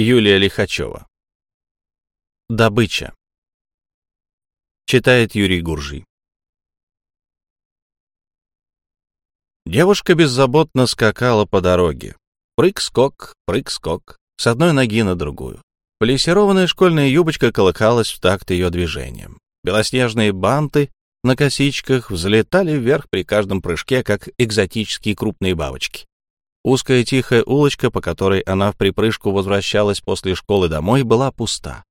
Юлия Лихачева. Добыча. Читает Юрий Гуржий. Девушка беззаботно скакала по дороге. Прыг-скок, прыг-скок, с одной ноги на другую. Полисированная школьная юбочка колыхалась в такт ее движением. Белоснежные банты на косичках взлетали вверх при каждом прыжке, как экзотические крупные бабочки. Узкая тихая улочка, по которой она в припрыжку возвращалась после школы домой, была пуста.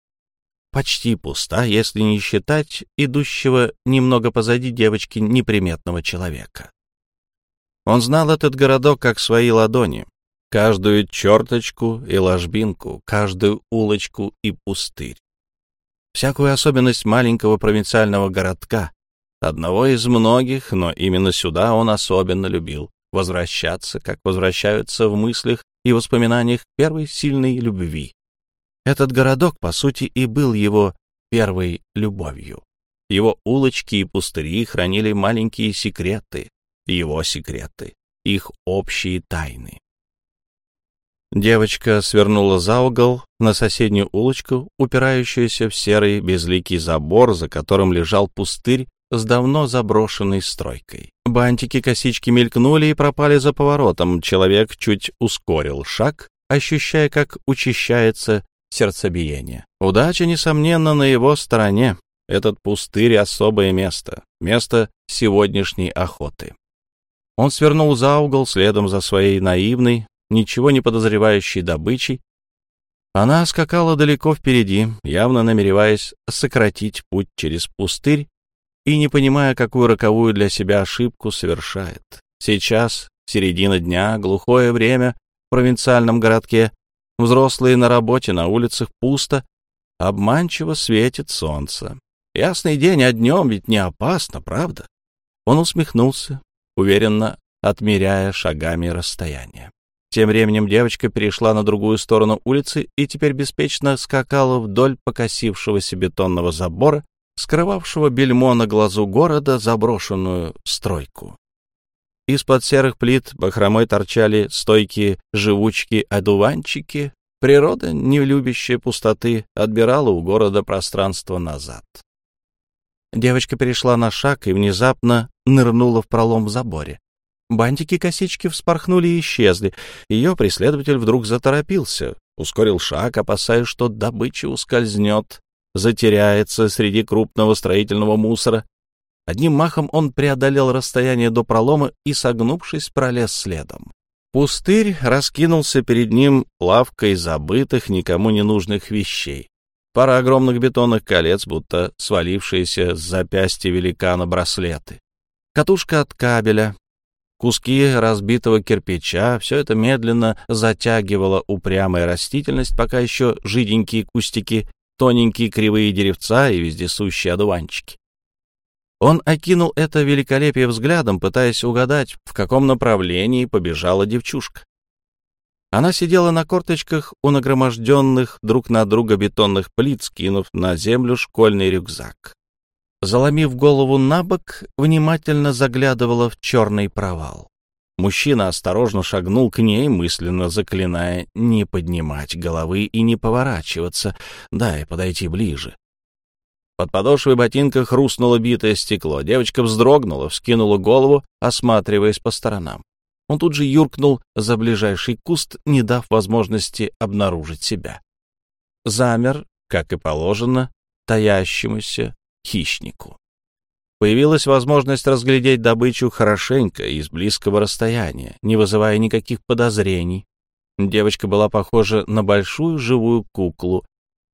Почти пуста, если не считать идущего немного позади девочки неприметного человека. Он знал этот городок как свои ладони, каждую черточку и ложбинку, каждую улочку и пустырь. Всякую особенность маленького провинциального городка, одного из многих, но именно сюда он особенно любил возвращаться, как возвращаются в мыслях и воспоминаниях первой сильной любви. Этот городок, по сути, и был его первой любовью. Его улочки и пустыри хранили маленькие секреты, его секреты, их общие тайны. Девочка свернула за угол на соседнюю улочку, упирающуюся в серый безликий забор, за которым лежал пустырь с давно заброшенной стройкой. Бантики косички мелькнули и пропали за поворотом. Человек чуть ускорил шаг, ощущая, как учащается сердцебиение. Удача, несомненно, на его стороне. Этот пустырь — особое место, место сегодняшней охоты. Он свернул за угол следом за своей наивной, ничего не подозревающей добычей. Она скакала далеко впереди, явно намереваясь сократить путь через пустырь и не понимая, какую роковую для себя ошибку совершает. Сейчас, середина дня, глухое время в провинциальном городке, взрослые на работе, на улицах пусто, обманчиво светит солнце. Ясный день, а днем ведь не опасно, правда? Он усмехнулся, уверенно отмеряя шагами расстояние. Тем временем девочка перешла на другую сторону улицы и теперь беспечно скакала вдоль покосившегося бетонного забора, скрывавшего бельмо на глазу города заброшенную стройку. Из-под серых плит бахромой торчали стойкие живучки-одуванчики. Природа, не любящая пустоты, отбирала у города пространство назад. Девочка перешла на шаг и внезапно нырнула в пролом в заборе. Бантики-косички вспорхнули и исчезли. Ее преследователь вдруг заторопился, ускорил шаг, опасаясь, что добыча ускользнет затеряется среди крупного строительного мусора. Одним махом он преодолел расстояние до пролома и, согнувшись, пролез следом. Пустырь раскинулся перед ним лавкой забытых, никому не нужных вещей. Пара огромных бетонных колец, будто свалившиеся с запястья великана браслеты. Катушка от кабеля, куски разбитого кирпича — все это медленно затягивало упрямая растительность, пока еще жиденькие кустики тоненькие кривые деревца и вездесущие одуванчики. Он окинул это великолепие взглядом, пытаясь угадать, в каком направлении побежала девчушка. Она сидела на корточках у нагроможденных друг на друга бетонных плит, скинув на землю школьный рюкзак. Заломив голову на бок, внимательно заглядывала в черный провал. Мужчина осторожно шагнул к ней, мысленно заклиная не поднимать головы и не поворачиваться, дай подойти ближе. Под подошвой ботинка хрустнуло битое стекло. Девочка вздрогнула, вскинула голову, осматриваясь по сторонам. Он тут же юркнул за ближайший куст, не дав возможности обнаружить себя. Замер, как и положено, таящемуся хищнику. Появилась возможность разглядеть добычу хорошенько и с близкого расстояния, не вызывая никаких подозрений. Девочка была похожа на большую живую куклу.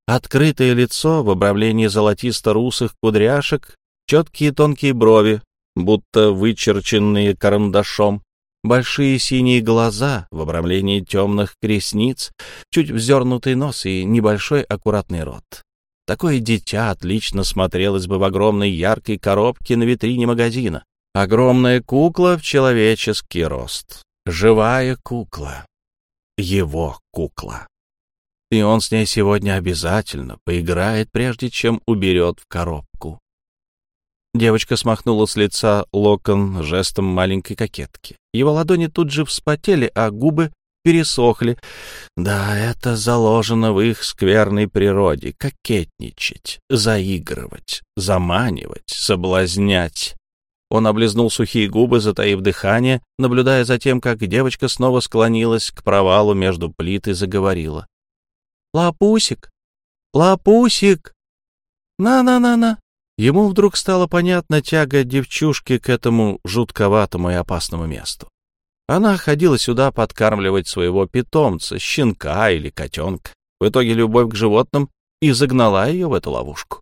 Открытое лицо в обрамлении золотисто-русых кудряшек, четкие тонкие брови, будто вычерченные карандашом, большие синие глаза в обрамлении темных ресниц, чуть вздернутый нос и небольшой аккуратный рот. Такое дитя отлично смотрелось бы в огромной яркой коробке на витрине магазина. Огромная кукла в человеческий рост. Живая кукла. Его кукла. И он с ней сегодня обязательно поиграет, прежде чем уберет в коробку. Девочка смахнула с лица локон жестом маленькой кокетки. Его ладони тут же вспотели, а губы пересохли. Да, это заложено в их скверной природе — кокетничать, заигрывать, заманивать, соблазнять. Он облизнул сухие губы, затаив дыхание, наблюдая за тем, как девочка снова склонилась к провалу между плит и заговорила. «Лапусик! Лапусик! На-на-на-на!» Ему вдруг стало понятна тяга девчушки к этому жутковатому и опасному месту. Она ходила сюда подкармливать своего питомца, щенка или котенка. В итоге любовь к животным и загнала ее в эту ловушку.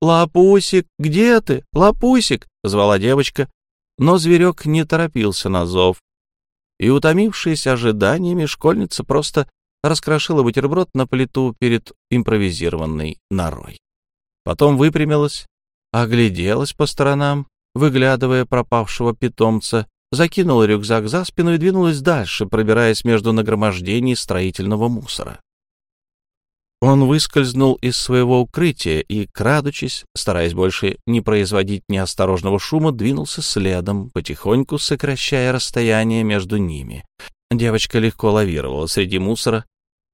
«Лапусик, где ты? Лапусик!» — звала девочка, но зверек не торопился на зов. И, утомившись ожиданиями, школьница просто раскрошила бутерброд на плиту перед импровизированной норой. Потом выпрямилась, огляделась по сторонам, выглядывая пропавшего питомца, закинула рюкзак за спину и двинулась дальше, пробираясь между нагромождений строительного мусора. Он выскользнул из своего укрытия и, крадучись, стараясь больше не производить неосторожного шума, двинулся следом, потихоньку сокращая расстояние между ними. Девочка легко лавировала среди мусора.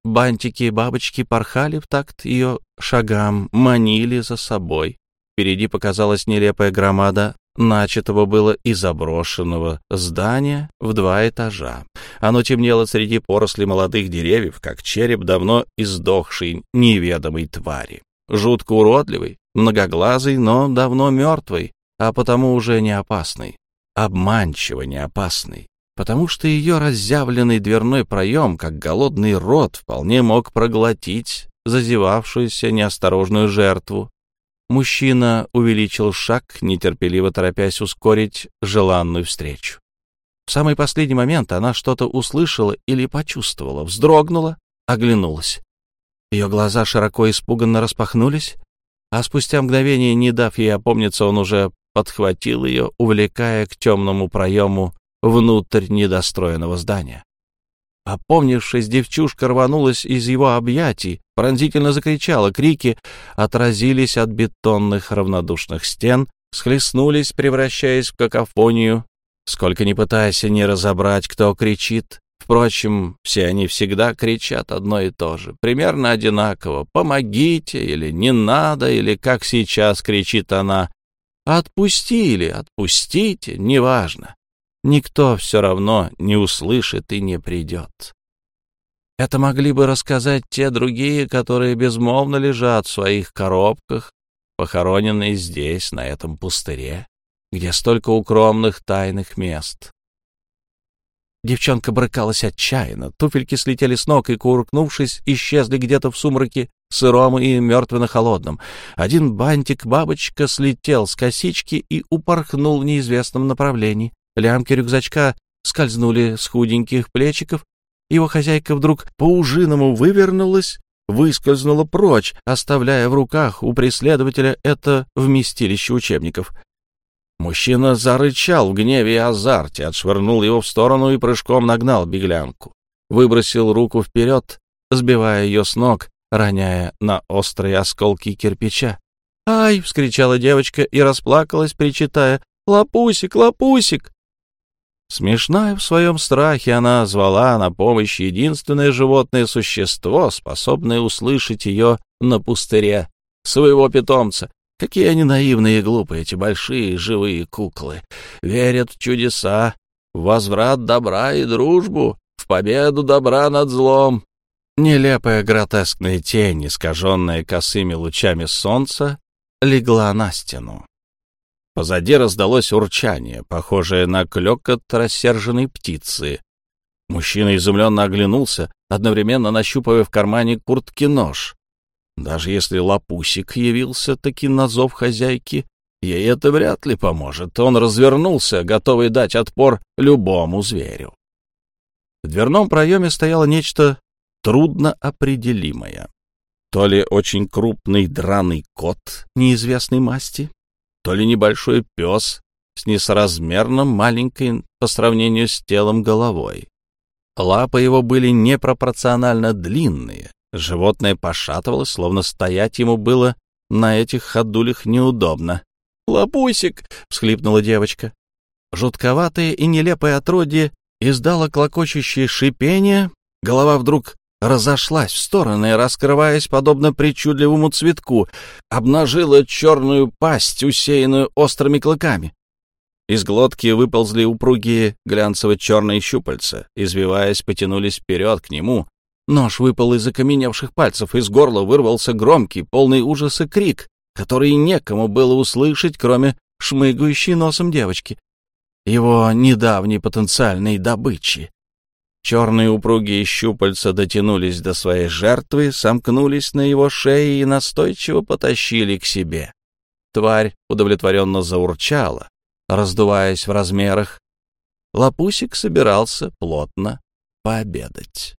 Бантики и бабочки порхали в такт ее шагам, манили за собой. Впереди показалась нелепая громада начатого было и заброшенного здания в два этажа. Оно темнело среди поросли молодых деревьев, как череп давно издохшей неведомой твари. Жутко уродливый, многоглазый, но давно мертвый, а потому уже не опасный. Обманчиво не опасный, потому что ее разъявленный дверной проем, как голодный рот, вполне мог проглотить зазевавшуюся неосторожную жертву, Мужчина увеличил шаг, нетерпеливо торопясь ускорить желанную встречу. В самый последний момент она что-то услышала или почувствовала, вздрогнула, оглянулась. Ее глаза широко испуганно распахнулись, а спустя мгновение, не дав ей опомниться, он уже подхватил ее, увлекая к темному проему внутрь недостроенного здания. Опомнившись, девчушка рванулась из его объятий, пронзительно закричала, крики отразились от бетонных равнодушных стен, схлестнулись, превращаясь в какофонию. Сколько ни пытайся не разобрать, кто кричит. Впрочем, все они всегда кричат одно и то же, примерно одинаково. «Помогите!» или «Не надо!» или «Как сейчас!» кричит она. «Отпусти!» или «Отпустите!» неважно никто все равно не услышит и не придет. Это могли бы рассказать те другие, которые безмолвно лежат в своих коробках, похороненные здесь, на этом пустыре, где столько укромных тайных мест. Девчонка брыкалась отчаянно, туфельки слетели с ног и, куркнувшись, исчезли где-то в сумраке, сыром и мертвенно-холодном. Один бантик-бабочка слетел с косички и упорхнул в неизвестном направлении. Лямки рюкзачка скользнули с худеньких плечиков. Его хозяйка вдруг по-ужиному вывернулась, выскользнула прочь, оставляя в руках у преследователя это вместилище учебников. Мужчина зарычал в гневе и азарте, отшвырнул его в сторону и прыжком нагнал беглянку. Выбросил руку вперед, сбивая ее с ног, роняя на острые осколки кирпича. «Ай!» — вскричала девочка и расплакалась, причитая. «Лапусик, лапусик!» Смешная в своем страхе, она звала на помощь единственное животное существо, способное услышать ее на пустыре, своего питомца. Какие они наивные и глупые, эти большие живые куклы. Верят в чудеса, в возврат добра и дружбу, в победу добра над злом. Нелепая гротескная тень, искаженная косыми лучами солнца, легла на стену. Позади раздалось урчание, похожее на клёкот рассерженной птицы. Мужчина изумленно оглянулся, одновременно нащупывая в кармане куртки нож. Даже если лапусик явился таки на зов хозяйки, ей это вряд ли поможет. Он развернулся, готовый дать отпор любому зверю. В дверном проеме стояло нечто трудноопределимое. То ли очень крупный драный кот неизвестной масти, то ли небольшой пес с несоразмерно маленькой по сравнению с телом головой. Лапы его были непропорционально длинные. Животное пошатывалось, словно стоять ему было на этих ходулях неудобно. «Лапусик!» — всхлипнула девочка. Жутковатое и нелепое отродье издало клокочущее шипение, Голова вдруг разошлась в стороны, раскрываясь подобно причудливому цветку, обнажила черную пасть, усеянную острыми клыками. Из глотки выползли упругие глянцево-черные щупальца, извиваясь, потянулись вперед к нему. Нож выпал из окаменевших пальцев, из горла вырвался громкий, полный ужаса крик, который некому было услышать, кроме шмыгающей носом девочки, его недавней потенциальной добычи. Черные упругие щупальца дотянулись до своей жертвы, сомкнулись на его шее и настойчиво потащили к себе. Тварь удовлетворенно заурчала, раздуваясь в размерах. Лапусик собирался плотно пообедать.